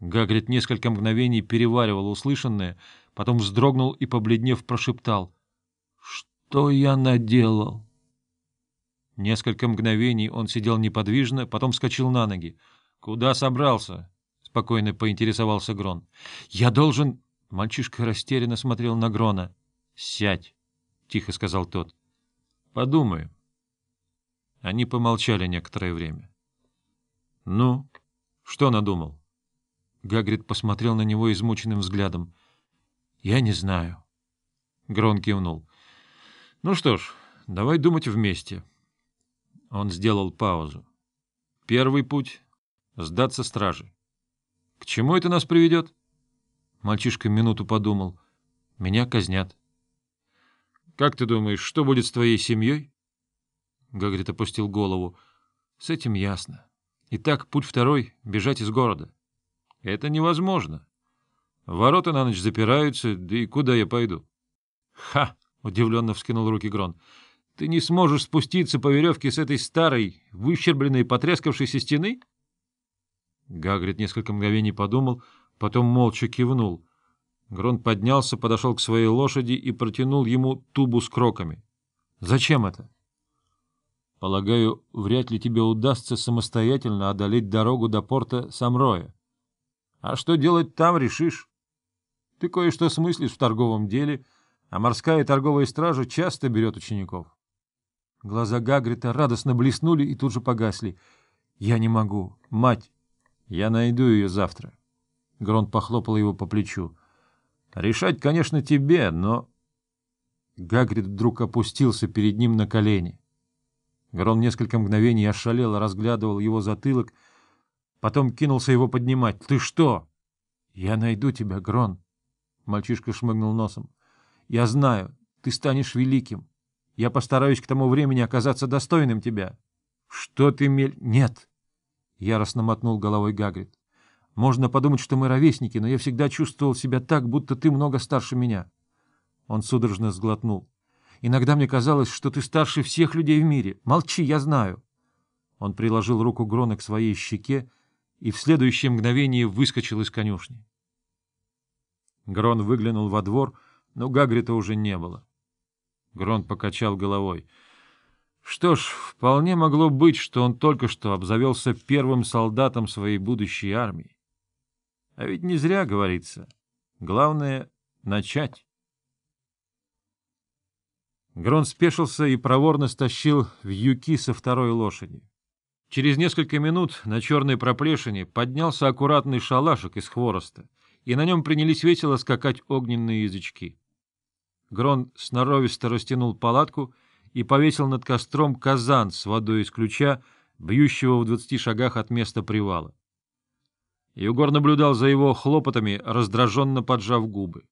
Гагрид несколько мгновений переваривал услышанное, потом вздрогнул и, побледнев, прошептал. — Что я наделал? Несколько мгновений он сидел неподвижно, потом вскочил на ноги. — Куда собрался? — спокойно поинтересовался Грон. — Я должен... Мальчишка растерянно смотрел на Грона. — Сядь, — тихо сказал тот. — Подумаю. Они помолчали некоторое время. — Ну, что надумал? Гагрид посмотрел на него измученным взглядом. — Я не знаю. Грон кивнул. — Ну что ж, давай думать вместе. Он сделал паузу. Первый путь — сдаться страже. К чему это нас приведет? Мальчишка минуту подумал. Меня казнят. — Как ты думаешь, что будет с твоей семьей? Гагрид опустил голову. — С этим ясно. Итак, путь второй — бежать из города. — это невозможно. Ворота на ночь запираются, да и куда я пойду? — Ха! — удивленно вскинул руки Грон. — Ты не сможешь спуститься по веревке с этой старой, выщербленной, потрескавшейся стены? Гагрид несколько мгновений подумал, потом молча кивнул. Грон поднялся, подошел к своей лошади и протянул ему тубу с кроками. — Зачем это? — Полагаю, вряд ли тебе удастся самостоятельно одолеть дорогу до порта Самроя. А что делать там, решишь. Ты кое-что смыслишь в торговом деле, а морская торговая стража часто берет учеников. Глаза Гагрита радостно блеснули и тут же погасли. — Я не могу. Мать, я найду ее завтра. Грон похлопал его по плечу. — Решать, конечно, тебе, но... Гагрид вдруг опустился перед ним на колени. Грон несколько мгновений ошалело разглядывал его затылок, Потом кинулся его поднимать. — Ты что? — Я найду тебя, Грон. Мальчишка шмыгнул носом. — Я знаю, ты станешь великим. Я постараюсь к тому времени оказаться достойным тебя. — Что ты мель... — Нет! — яростно мотнул головой Гагрид. — Можно подумать, что мы ровесники, но я всегда чувствовал себя так, будто ты много старше меня. Он судорожно сглотнул. — Иногда мне казалось, что ты старше всех людей в мире. Молчи, я знаю. Он приложил руку Грона к своей щеке, и в следующее мгновение выскочил из конюшни. Грон выглянул во двор, но Гагрита уже не было. Грон покачал головой. Что ж, вполне могло быть, что он только что обзавелся первым солдатом своей будущей армии. А ведь не зря говорится. Главное — начать. Грон спешился и проворно стащил в юки со второй лошади. Через несколько минут на черной проплешине поднялся аккуратный шалашик из хвороста, и на нем принялись весело скакать огненные язычки. Грон сноровисто растянул палатку и повесил над костром казан с водой из ключа, бьющего в двадцати шагах от места привала. Егор наблюдал за его хлопотами, раздраженно поджав губы.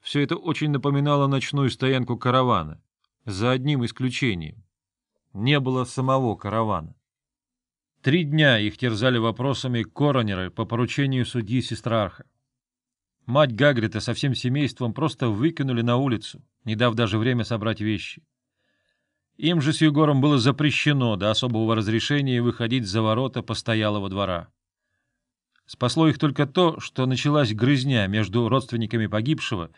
Все это очень напоминало ночную стоянку каравана, за одним исключением. Не было самого каравана. Три дня их терзали вопросами коронеры по поручению судьи Сестрарха. Мать Гагрита со всем семейством просто выкинули на улицу, не дав даже время собрать вещи. Им же с Егором было запрещено до особого разрешения выходить за ворота постоялого двора. Спасло их только то, что началась грызня между родственниками погибшего,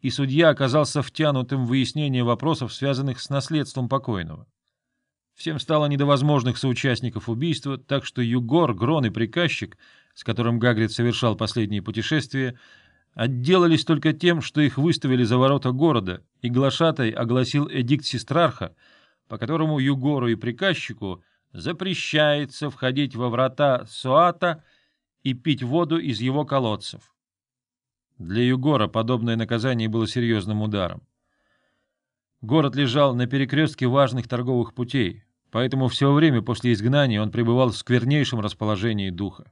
и судья оказался втянутым в выяснение вопросов, связанных с наследством покойного. Всем стало не до возможных соучастников убийства, так что Югор, Грон и приказчик, с которым Гагрид совершал последние путешествия, отделались только тем, что их выставили за ворота города, и глашатай огласил эдикт Сестрарха, по которому Югору и приказчику запрещается входить во врата Суата и пить воду из его колодцев. Для Югора подобное наказание было серьезным ударом. Город лежал на перекрестке важных торговых путей, поэтому все время после изгнания он пребывал в сквернейшем расположении духа.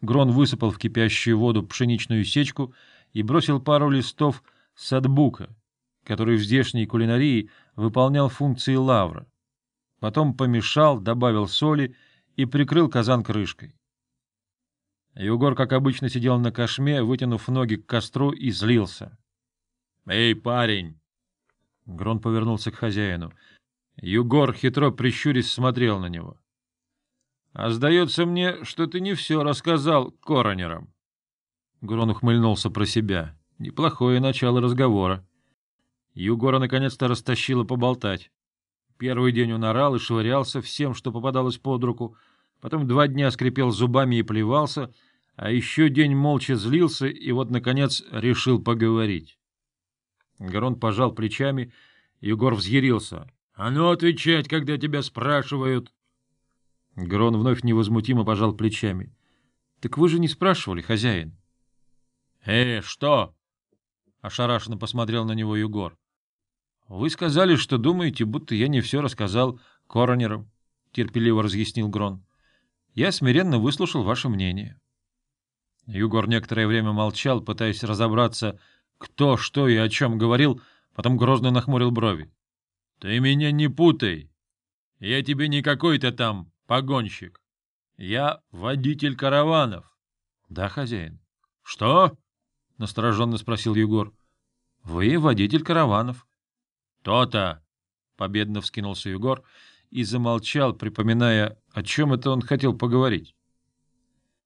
Грон высыпал в кипящую воду пшеничную сечку и бросил пару листов садбука, который в здешней кулинарии выполнял функции лавра. Потом помешал, добавил соли и прикрыл казан крышкой. Югор, как обычно, сидел на кошме, вытянув ноги к костру и злился. — Эй, парень! Грон повернулся к хозяину. Югор, хитро прищурясь, смотрел на него. — А сдается мне, что ты не все рассказал коронерам. Грон ухмыльнулся про себя. Неплохое начало разговора. Югора наконец-то растащила поболтать. Первый день он орал и швырялся всем, что попадалось под руку, потом два дня скрипел зубами и плевался, а еще день молча злился и вот, наконец, решил поговорить. Грон пожал плечами, Егор взъярился. — А ну отвечать, когда тебя спрашивают! Грон вновь невозмутимо пожал плечами. — Так вы же не спрашивали, хозяин. — Э, что? — ошарашенно посмотрел на него Егор. — Вы сказали, что думаете, будто я не все рассказал коронерам, — терпеливо разъяснил Грон. — Я смиренно выслушал ваше мнение. Егор некоторое время молчал, пытаясь разобраться, кто, что и о чем говорил, потом грозно нахмурил брови. — Ты меня не путай. Я тебе не какой-то там погонщик. Я водитель караванов. — Да, хозяин. — Что? — настороженно спросил Егор. — Вы водитель караванов. То — То-то! — победно вскинулся Егор и замолчал, припоминая, о чем это он хотел поговорить.